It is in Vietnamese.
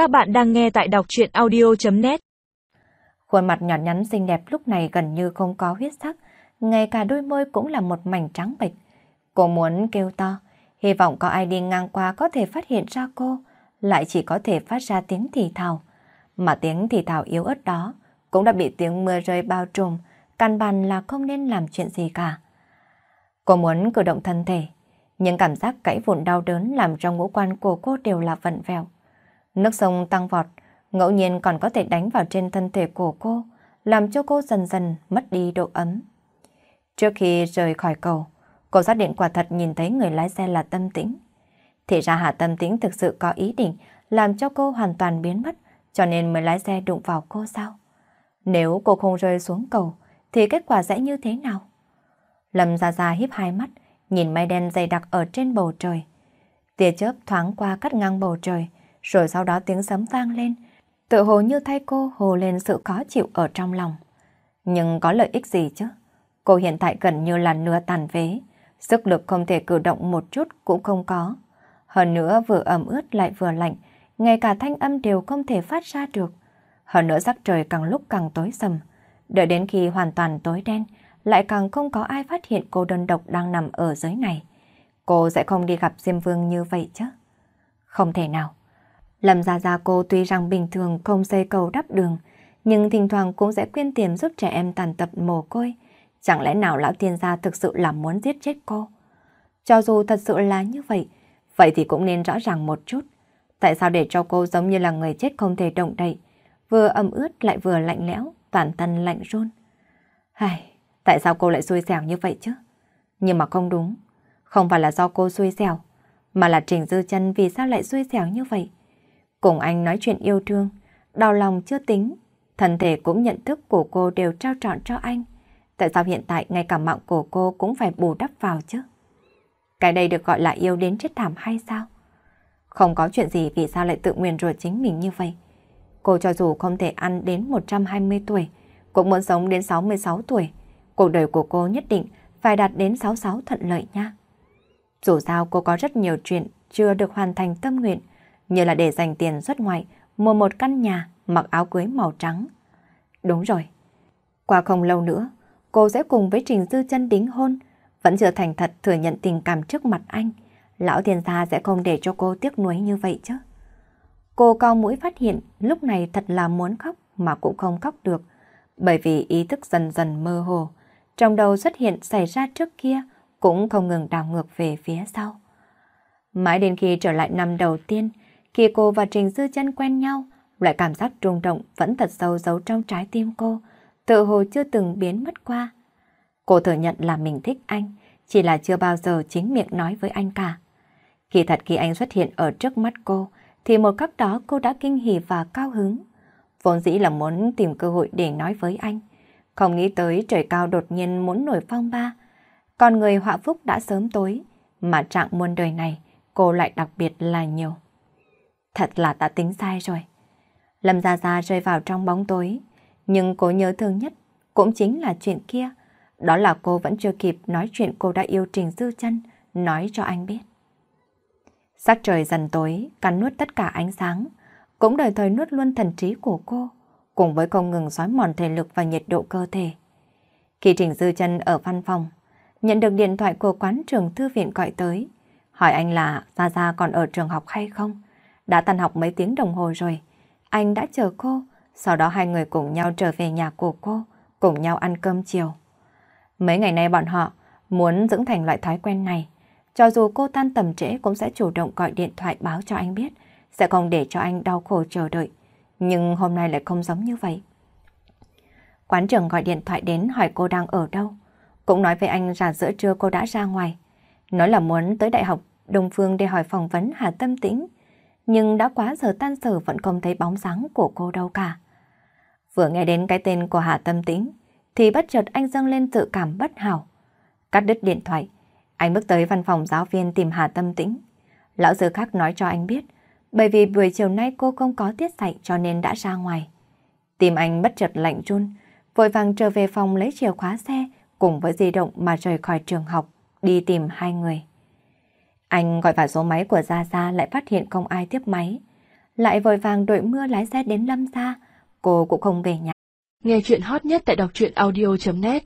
Các bạn đang nghe tại đọc truyện audio.net Khuôn mặt nhỏ nhắn xinh đẹp lúc này gần như không có huyết sắc, ngay cả đôi môi cũng là một mảnh trắng bệch. Cô muốn kêu to, hy vọng có ai đi ngang qua có thể phát hiện ra cô, lại chỉ có thể phát ra tiếng thì thào. Mà tiếng thì thào yếu ớt đó cũng đã bị tiếng mưa rơi bao trùm, căn bản là không nên làm chuyện gì cả. Cô muốn cử động thân thể, những cảm giác cãi vụn đau đớn làm trong ngũ quan của cô đều là vận vẹo. Nước sông tăng vọt, ngẫu nhiên còn có thể đánh vào trên thân thể của cô, làm cho cô dần dần mất đi độ ấm. Trước khi rời khỏi cầu, cô xác định quả thật nhìn thấy người lái xe là tâm tĩnh. Thì ra Hạ Tâm Tĩnh thực sự có ý định làm cho cô hoàn toàn biến mất, cho nên mới lái xe đụng vào cô sao? Nếu cô không rơi xuống cầu, thì kết quả sẽ như thế nào? Lâm Gia Gia híp hai mắt, nhìn mây đen dày đặc ở trên bầu trời. Tia chớp thoáng qua cắt ngang bầu trời, rồi sau đó tiếng sấm vang lên, tự hồ như thay cô hồ lên sự khó chịu ở trong lòng. Nhưng có lợi ích gì chứ? Cô hiện tại gần như là nửa tàn phế, sức lực không thể cử động một chút cũng không có. Hơn nữa vừa ẩm ướt lại vừa lạnh, ngay cả thanh âm đều không thể phát ra được. Hơn nữa sắc trời càng lúc càng tối sầm, đợi đến khi hoàn toàn tối đen, lại càng không có ai phát hiện cô đơn độc đang nằm ở dưới này. Cô sẽ không đi gặp Diêm Vương như vậy chứ? Không thể nào. Lâm Gia Gia cô tuy rằng bình thường không xây cầu đắp đường, nhưng thỉnh thoảng cũng sẽ quyên tiền giúp trẻ em tàn tập mồ côi. Chẳng lẽ nào lão tiên gia thực sự là muốn giết chết cô? Cho dù thật sự là như vậy, vậy thì cũng nên rõ ràng một chút. Tại sao để cho cô giống như là người chết không thể động đậy, vừa ẩm ướt lại vừa lạnh lẽo, toàn thân lạnh run? Hài, tại sao cô lại xui xẻo như vậy chứ? Nhưng mà không đúng, không phải là do cô xui xẻo, mà là Trình Dư chân vì sao lại xui xẻo như vậy? Cùng anh nói chuyện yêu thương, đau lòng chưa tính, thân thể cũng nhận thức của cô đều trao trọn cho anh. Tại sao hiện tại ngay cả mạng của cô cũng phải bù đắp vào chứ? Cái đây được gọi là yêu đến chết thảm hay sao? Không có chuyện gì vì sao lại tự nguyền rủa chính mình như vậy. Cô cho dù không thể ăn đến 120 tuổi, cũng muốn sống đến 66 tuổi. Cuộc đời của cô nhất định phải đạt đến 66 thuận lợi nha. Dù sao cô có rất nhiều chuyện chưa được hoàn thành tâm nguyện, như là để dành tiền xuất ngoại, mua một căn nhà, mặc áo cưới màu trắng. Đúng rồi. Qua không lâu nữa, cô sẽ cùng với Trình Dư chân đính hôn, vẫn chưa thành thật thừa nhận tình cảm trước mặt anh. Lão tiền gia sẽ không để cho cô tiếc nuối như vậy chứ. Cô cao mũi phát hiện lúc này thật là muốn khóc mà cũng không khóc được, bởi vì ý thức dần dần mơ hồ. Trong đầu xuất hiện xảy ra trước kia cũng không ngừng đảo ngược về phía sau. Mãi đến khi trở lại năm đầu tiên, khi cô và Trình Dư chân quen nhau, loại cảm giác trùng động vẫn thật sâu giấu trong trái tim cô, tự hồ chưa từng biến mất qua. Cô thừa nhận là mình thích anh, chỉ là chưa bao giờ chính miệng nói với anh cả. Khi thật khi anh xuất hiện ở trước mắt cô, thì một cách đó cô đã kinh hỉ và cao hứng. Vốn dĩ là muốn tìm cơ hội để nói với anh. Không nghĩ tới trời cao đột nhiên muốn nổi phong ba. Còn người họa phúc đã sớm tối, mà trạng muôn đời này cô lại đặc biệt là nhiều. Thật là đã tính sai rồi. Lâm Gia Gia rơi vào trong bóng tối, nhưng cô nhớ thương nhất cũng chính là chuyện kia. Đó là cô vẫn chưa kịp nói chuyện cô đã yêu Trình Dư chân nói cho anh biết. Sắc trời dần tối, cắn nuốt tất cả ánh sáng, cũng đời thời nuốt luôn thần trí của cô, cùng với không ngừng xói mòn thể lực và nhiệt độ cơ thể. Khi Trình Dư chân ở văn phòng, nhận được điện thoại của quán trường thư viện gọi tới, hỏi anh là Gia Gia còn ở trường học hay không? Đã tan học mấy tiếng đồng hồ rồi. Anh đã chờ cô, sau đó hai người cùng nhau trở về nhà của cô, cùng nhau ăn cơm chiều. Mấy ngày nay bọn họ muốn dưỡng thành loại thói quen này. Cho dù cô tan tầm trễ cũng sẽ chủ động gọi điện thoại báo cho anh biết, sẽ không để cho anh đau khổ chờ đợi. Nhưng hôm nay lại không giống như vậy. Quán trưởng gọi điện thoại đến hỏi cô đang ở đâu. Cũng nói với anh là giữa trưa cô đã ra ngoài. Nói là muốn tới Đại học Đông Phương để hỏi phỏng vấn Hà Tâm Tĩnh nhưng đã quá giờ tan sở vẫn không thấy bóng dáng của cô đâu cả. Vừa nghe đến cái tên của Hà Tâm Tĩnh, thì bất chợt anh dâng lên tự cảm bất hảo. Cắt đứt điện thoại, anh bước tới văn phòng giáo viên tìm Hà Tâm Tĩnh. Lão sư khác nói cho anh biết, bởi vì buổi chiều nay cô không có tiết dạy cho nên đã ra ngoài. Tìm anh bất chợt lạnh run, vội vàng trở về phòng lấy chìa khóa xe cùng với di động mà rời khỏi trường học, đi tìm hai người. Anh gọi vào số máy của Gia Gia lại phát hiện không ai tiếp máy. lại vội vàng đội mưa lái xe đến Lâm Gia. Cô cũng không về nhà. Nghe chuyện hot nhất tại đọc truyện audio.net